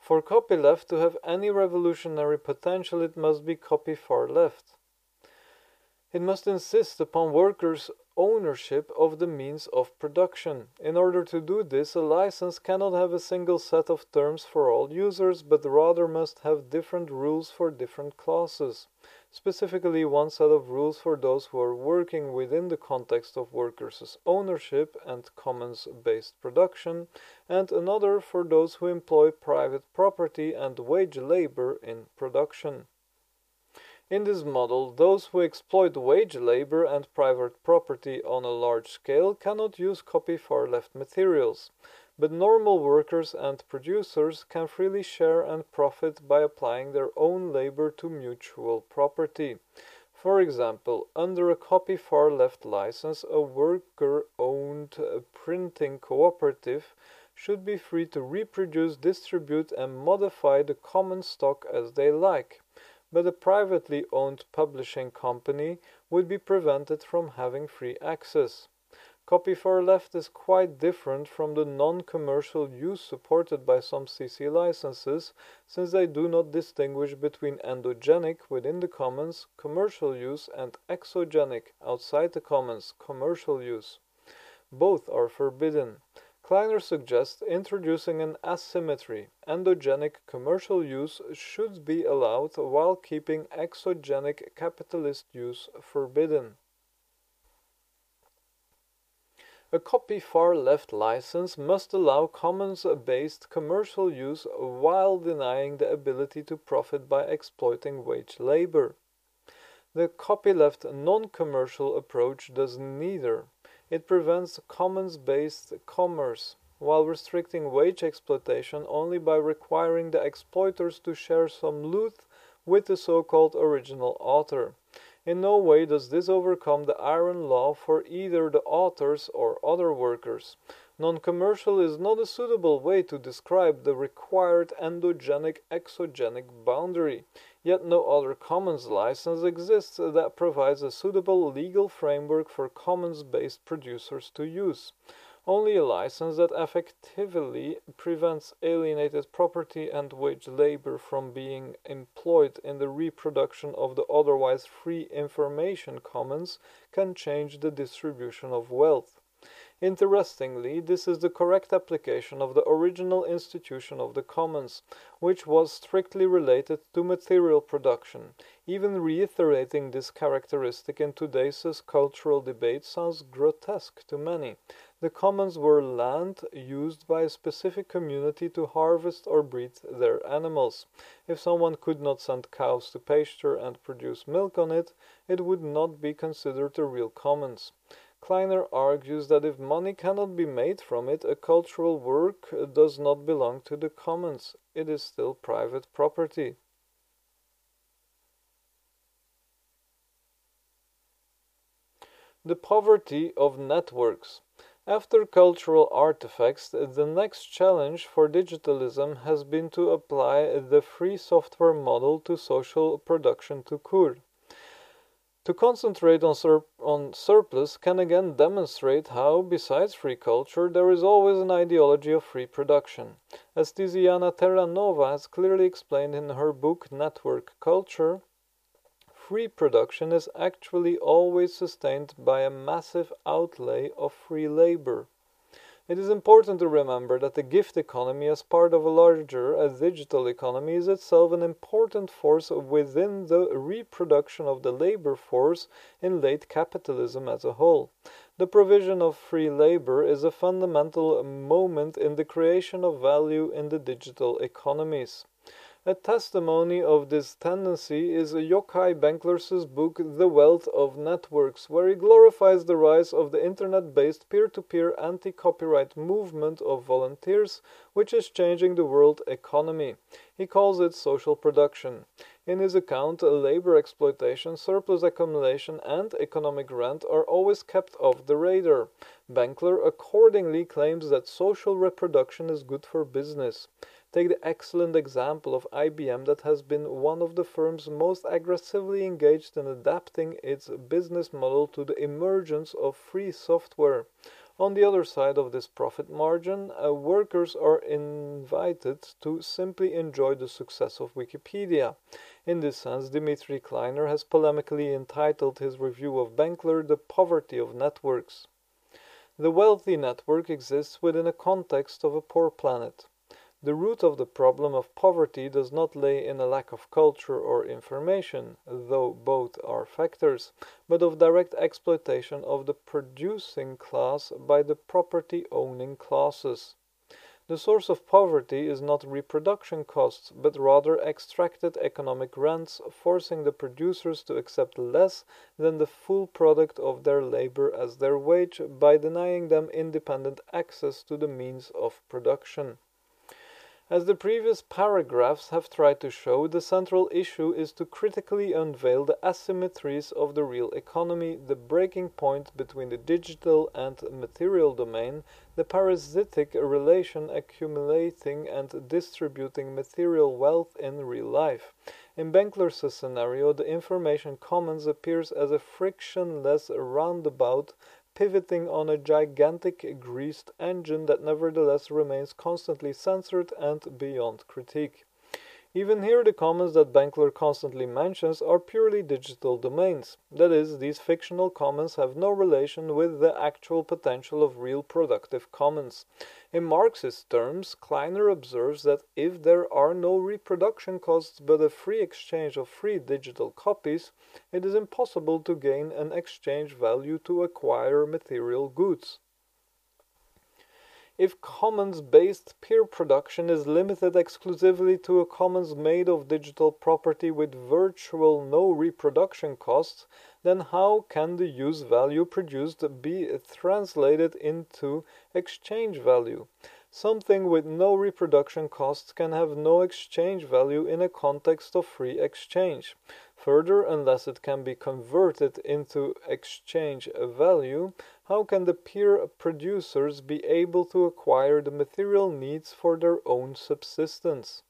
For copyleft to have any revolutionary potential, it must be copy far left. It must insist upon workers' ownership of the means of production. In order to do this, a license cannot have a single set of terms for all users, but rather must have different rules for different classes. specifically one set of rules for those who are working within the context of workers' ownership and commons based production, and another for those who employ private property and wage labor in production. In this model, those who exploit wage labor and private property on a large scale cannot use copy far left materials, but normal workers and producers can freely share and profit by applying their own labor to mutual property. For example, under a copy far left license, a worker owned printing cooperative should be free to reproduce, distribute, and modify the common stock as they like but a privately owned publishing company would be prevented from having free access. Copy for left is quite different from the non-commercial use supported by some CC licenses, since they do not distinguish between endogenic within the commons commercial use and exogenic outside the commons commercial use. Both are forbidden. Kleiner suggests introducing an asymmetry. Endogenic commercial use should be allowed while keeping exogenic capitalist use forbidden. A copy far left license must allow commons based commercial use while denying the ability to profit by exploiting wage labor. The copyleft non commercial approach does neither. It prevents commons-based commerce, while restricting wage exploitation only by requiring the exploiters to share some loot with the so-called original author. In no way does this overcome the iron law for either the authors or other workers. Non-commercial is not a suitable way to describe the required endogenic exogenic boundary. Yet no other commons license exists that provides a suitable legal framework for commons-based producers to use. Only a license that effectively prevents alienated property and wage labor from being employed in the reproduction of the otherwise free information commons can change the distribution of wealth. Interestingly, this is the correct application of the original institution of the commons, which was strictly related to material production. Even reiterating this characteristic in today's cultural debate sounds grotesque to many. The commons were land used by a specific community to harvest or breed their animals. If someone could not send cows to pasture and produce milk on it, it would not be considered a real commons. Kleiner argues that if money cannot be made from it, a cultural work does not belong to the commons. It is still private property. The poverty of networks. After cultural artifacts, the next challenge for digitalism has been to apply the free software model to social production to court. To concentrate on, sur on surplus can again demonstrate how, besides free culture, there is always an ideology of free production. As Tiziana Terranova has clearly explained in her book Network Culture, free production is actually always sustained by a massive outlay of free labor. It is important to remember that the gift economy, as part of a larger a digital economy, is itself an important force within the reproduction of the labor force in late capitalism as a whole. The provision of free labor is a fundamental moment in the creation of value in the digital economies. A testimony of this tendency is Yochai Benkler's book The Wealth of Networks, where he glorifies the rise of the internet-based peer-to-peer anti-copyright movement of volunteers, which is changing the world economy. He calls it social production. In his account, labor exploitation, surplus accumulation, and economic rent are always kept off the radar. Benkler accordingly claims that social reproduction is good for business. Take the excellent example of IBM that has been one of the firms most aggressively engaged in adapting its business model to the emergence of free software. On the other side of this profit margin, uh, workers are invited to simply enjoy the success of Wikipedia. In this sense, Dmytri Kleiner has polemically entitled his review of Benkler The Poverty of Networks. The wealthy network exists within a context of a poor planet. The root of the problem of poverty does not lay in a lack of culture or information, though both are factors, but of direct exploitation of the producing class by the property owning classes. The source of poverty is not reproduction costs, but rather extracted economic rents, forcing the producers to accept less than the full product of their labor as their wage by denying them independent access to the means of production. As the previous paragraphs have tried to show, the central issue is to critically unveil the asymmetries of the real economy, the breaking point between the digital and material domain, the parasitic relation accumulating and distributing material wealth in real life. In Benkler's scenario, the information commons appears as a frictionless roundabout pivoting on a gigantic greased engine that nevertheless remains constantly censored and beyond critique. Even here, the commons that Benkler constantly mentions are purely digital domains. That is, these fictional commons have no relation with the actual potential of real productive commons. In Marxist terms, Kleiner observes that if there are no reproduction costs but a free exchange of free digital copies, it is impossible to gain an exchange value to acquire material goods. If commons-based peer production is limited exclusively to a commons made of digital property with virtual no reproduction costs, then how can the use value produced be translated into exchange value? Something with no reproduction costs can have no exchange value in a context of free exchange. Further, unless it can be converted into exchange value, how can the peer producers be able to acquire the material needs for their own subsistence?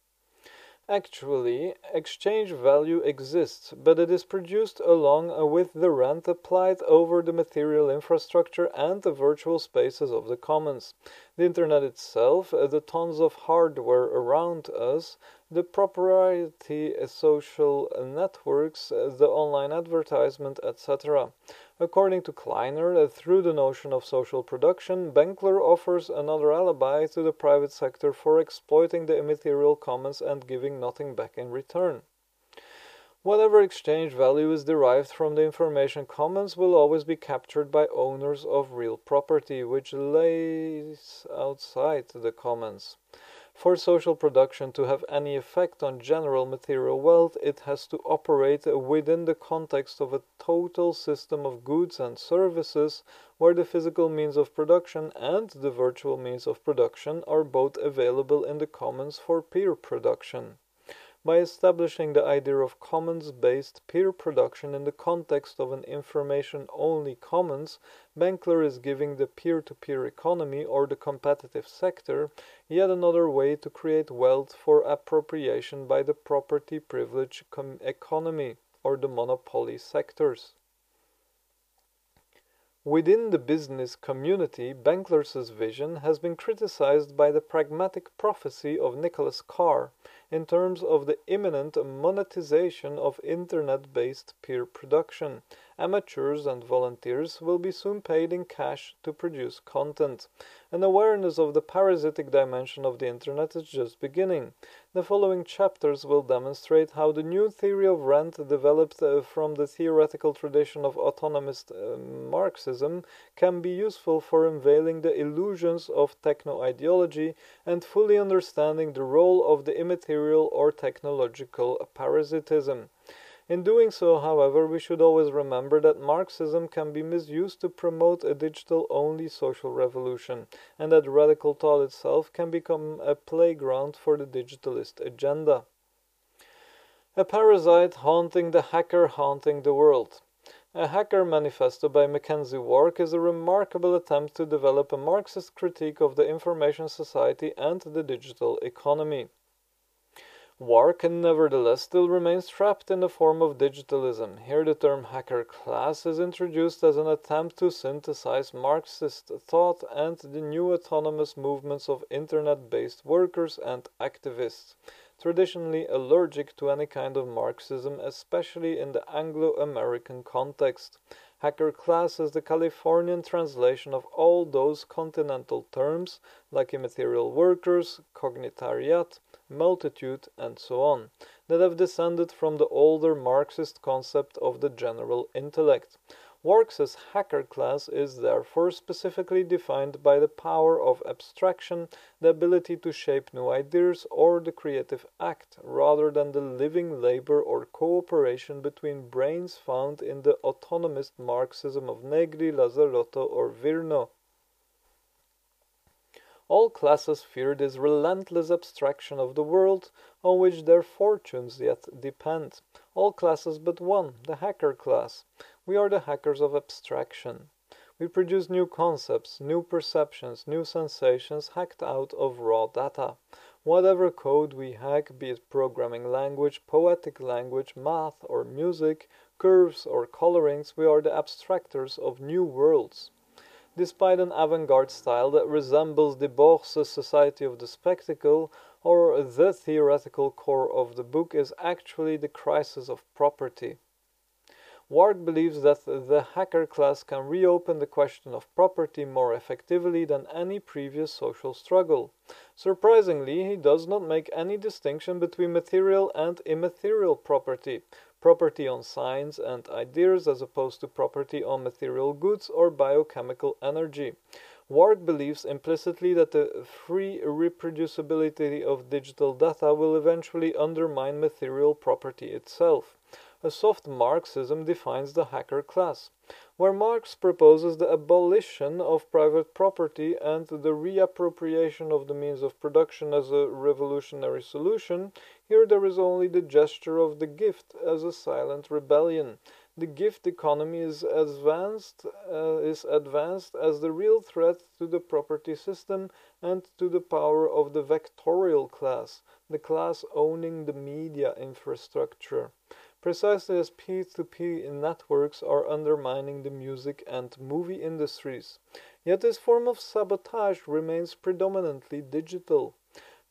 Actually, exchange value exists, but it is produced along with the rent applied over the material infrastructure and the virtual spaces of the commons. The internet itself, the tons of hardware around us, the proprietary social networks, uh, the online advertisement, etc. According to Kleiner, uh, through the notion of social production, Benkler offers another alibi to the private sector for exploiting the immaterial commons and giving nothing back in return. Whatever exchange value is derived from the information commons will always be captured by owners of real property, which lays outside the commons. For social production to have any effect on general material wealth, it has to operate within the context of a total system of goods and services where the physical means of production and the virtual means of production are both available in the commons for peer production. By establishing the idea of commons based peer production in the context of an information only commons, Benkler is giving the peer to peer economy or the competitive sector yet another way to create wealth for appropriation by the property privilege economy or the monopoly sectors. Within the business community, Benkler's vision has been criticized by the pragmatic prophecy of Nicholas Carr in terms of the imminent monetization of internet based peer production. Amateurs and volunteers will be soon paid in cash to produce content. An awareness of the parasitic dimension of the internet is just beginning. The following chapters will demonstrate how the new theory of rent developed uh, from the theoretical tradition of autonomous uh, Marxism can be useful for unveiling the illusions of techno ideology and fully understanding the role of the immaterial or technological parasitism. In doing so, however, we should always remember that Marxism can be misused to promote a digital only social revolution, and that radical thought itself can become a playground for the digitalist agenda. A parasite haunting the hacker haunting the world. A Hacker Manifesto by McKenzie Wark is a remarkable attempt to develop a Marxist critique of the information society and the digital economy. Wark nevertheless still remain trapped in the form of digitalism. Here the term hacker class is introduced as an attempt to synthesize Marxist thought and the new autonomous movements of internet-based workers and activists, traditionally allergic to any kind of Marxism, especially in the Anglo-American context. Hacker class is the Californian translation of all those continental terms like immaterial workers, cognitariat, multitude, and so on, that have descended from the older Marxist concept of the general intellect. Wark's hacker class is therefore specifically defined by the power of abstraction, the ability to shape new ideas, or the creative act, rather than the living labor or cooperation between brains found in the autonomist Marxism of Negri, Lazzarato, or Virno. All classes fear this relentless abstraction of the world on which their fortunes yet depend. All classes but one, the hacker class. We are the hackers of abstraction. We produce new concepts, new perceptions, new sensations hacked out of raw data. Whatever code we hack, be it programming language, poetic language, math, or music, curves, or colorings, we are the abstractors of new worlds. Despite an avant garde style that resembles Debord's Society of the Spectacle, or the theoretical core of the book is actually the crisis of property. Wark believes that the hacker class can reopen the question of property more effectively than any previous social struggle. Surprisingly, he does not make any distinction between material and immaterial property, property on signs and ideas as opposed to property on material goods or biochemical energy. Wark believes implicitly that the free reproducibility of digital data will eventually undermine material property itself a soft Marxism defines the hacker class, where Marx proposes the abolition of private property and the reappropriation of the means of production as a revolutionary solution, here there is only the gesture of the gift as a silent rebellion. The gift economy is advanced, uh, is advanced as the real threat to the property system and to the power of the vectorial class, the class owning the media infrastructure precisely as P2P networks are undermining the music and movie industries. Yet this form of sabotage remains predominantly digital.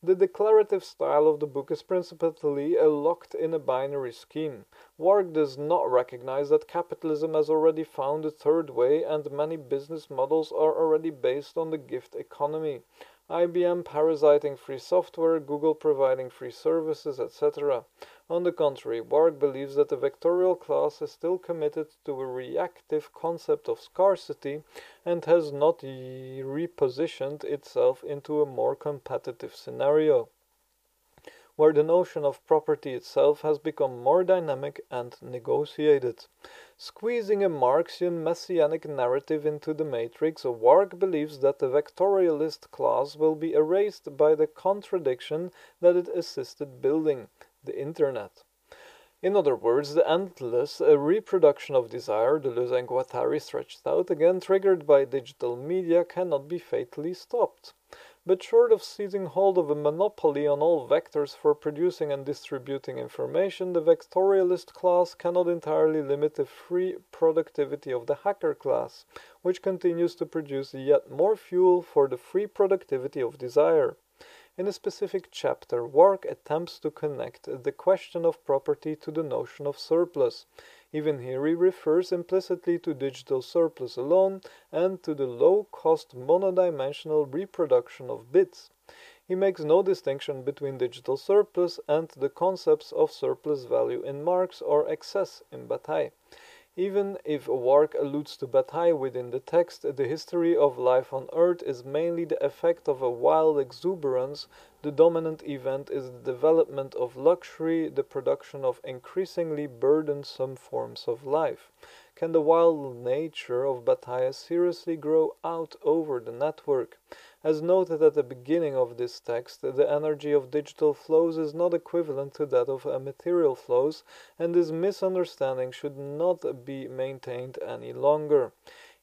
The declarative style of the book is principally a locked in a binary scheme. Wark does not recognize that capitalism has already found a third way and many business models are already based on the gift economy. IBM parasiting free software, Google providing free services, etc. On the contrary, Wark believes that the vectorial class is still committed to a reactive concept of scarcity and has not repositioned itself into a more competitive scenario, where the notion of property itself has become more dynamic and negotiated. Squeezing a Marxian messianic narrative into the matrix, Wark believes that the vectorialist class will be erased by the contradiction that it assisted building the Internet. In other words, the endless uh, reproduction of desire, Deleuze and Guattari stretched out, again triggered by digital media, cannot be fatally stopped. But short of seizing hold of a monopoly on all vectors for producing and distributing information, the vectorialist class cannot entirely limit the free productivity of the hacker class, which continues to produce yet more fuel for the free productivity of desire. In a specific chapter, Wark attempts to connect the question of property to the notion of surplus. Even here he refers implicitly to digital surplus alone and to the low-cost monodimensional reproduction of bits. He makes no distinction between digital surplus and the concepts of surplus value in Marx or excess in Bataille. Even if Wark alludes to Bataille within the text, the history of life on Earth is mainly the effect of a wild exuberance. The dominant event is the development of luxury, the production of increasingly burdensome forms of life. Can the wild nature of Bataille seriously grow out over the network? As noted at the beginning of this text, the energy of digital flows is not equivalent to that of material flows, and this misunderstanding should not be maintained any longer.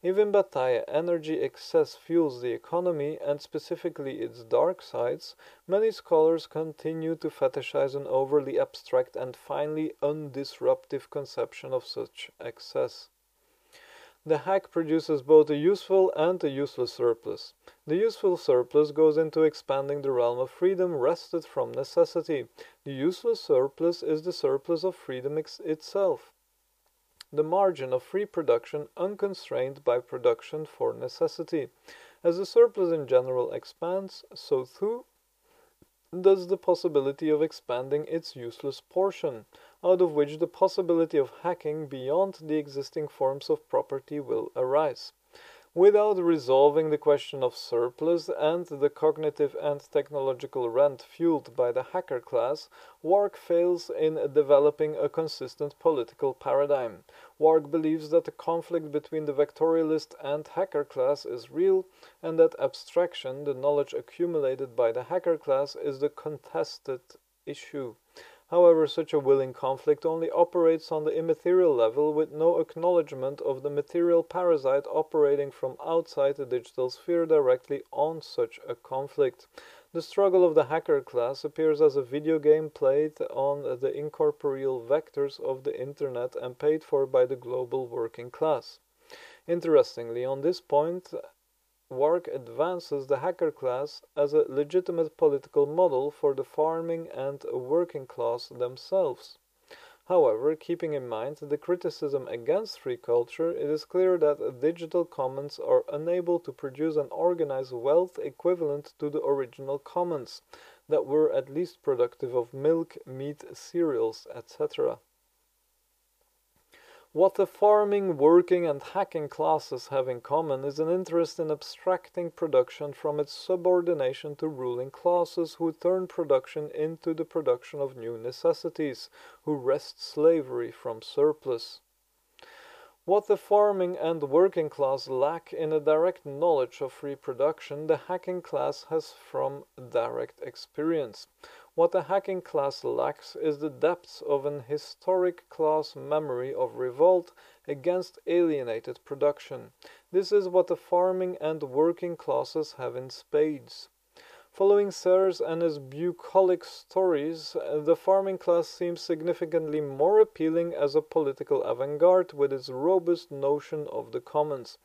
Even Bataille energy excess fuels the economy, and specifically its dark sides, many scholars continue to fetishize an overly abstract and finally undisruptive conception of such excess. The hack produces both a useful and a useless surplus. The useful surplus goes into expanding the realm of freedom wrested from necessity. The useless surplus is the surplus of freedom itself. the margin of free production unconstrained by production for necessity. As the surplus in general expands, so too does the possibility of expanding its useless portion, out of which the possibility of hacking beyond the existing forms of property will arise without resolving the question of surplus and the cognitive and technological rent fueled by the hacker class, Wark fails in developing a consistent political paradigm. Wark believes that the conflict between the vectorialist and hacker class is real, and that abstraction, the knowledge accumulated by the hacker class, is the contested issue. However, such a willing conflict only operates on the immaterial level with no acknowledgement of the material parasite operating from outside the digital sphere directly on such a conflict. The struggle of the hacker class appears as a video game played on the incorporeal vectors of the internet and paid for by the global working class. Interestingly, on this point, Wark advances the hacker class as a legitimate political model for the farming and working class themselves. However, keeping in mind the criticism against free culture, it is clear that digital commons are unable to produce and organize wealth equivalent to the original commons, that were at least productive of milk, meat, cereals, etc. What the farming, working, and hacking classes have in common is an interest in abstracting production from its subordination to ruling classes who turn production into the production of new necessities, who wrest slavery from surplus. What the farming and working class lack in a direct knowledge of free production, the hacking class has from direct experience. What the hacking class lacks is the depths of an historic class memory of revolt against alienated production. This is what the farming and working classes have in spades. Following Serres and his bucolic stories, the farming class seems significantly more appealing as a political avant garde with its robust notion of the commons.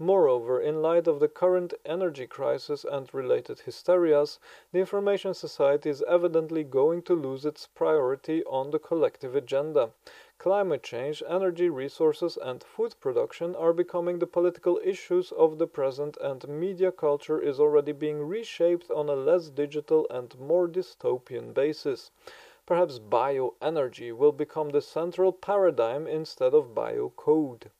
Moreover, in light of the current energy crisis and related hysterias, the information society is evidently going to lose its priority on the collective agenda. Climate change, energy resources, and food production are becoming the political issues of the present, and media culture is already being reshaped on a less digital and more dystopian basis. Perhaps bioenergy will become the central paradigm instead of biocode.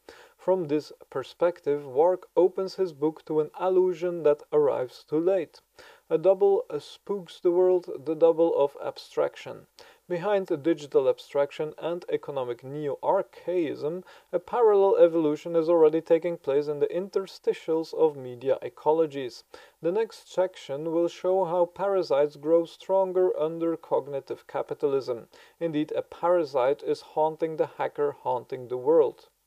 From this perspective, Wark opens his book to an allusion that arrives too late. A double spooks the world, the double of abstraction. Behind digital abstraction and economic neo-archaism, a parallel evolution is already taking place in the interstitials of media ecologies. The next section will show how parasites grow stronger under cognitive capitalism. Indeed, a parasite is haunting the hacker haunting the world.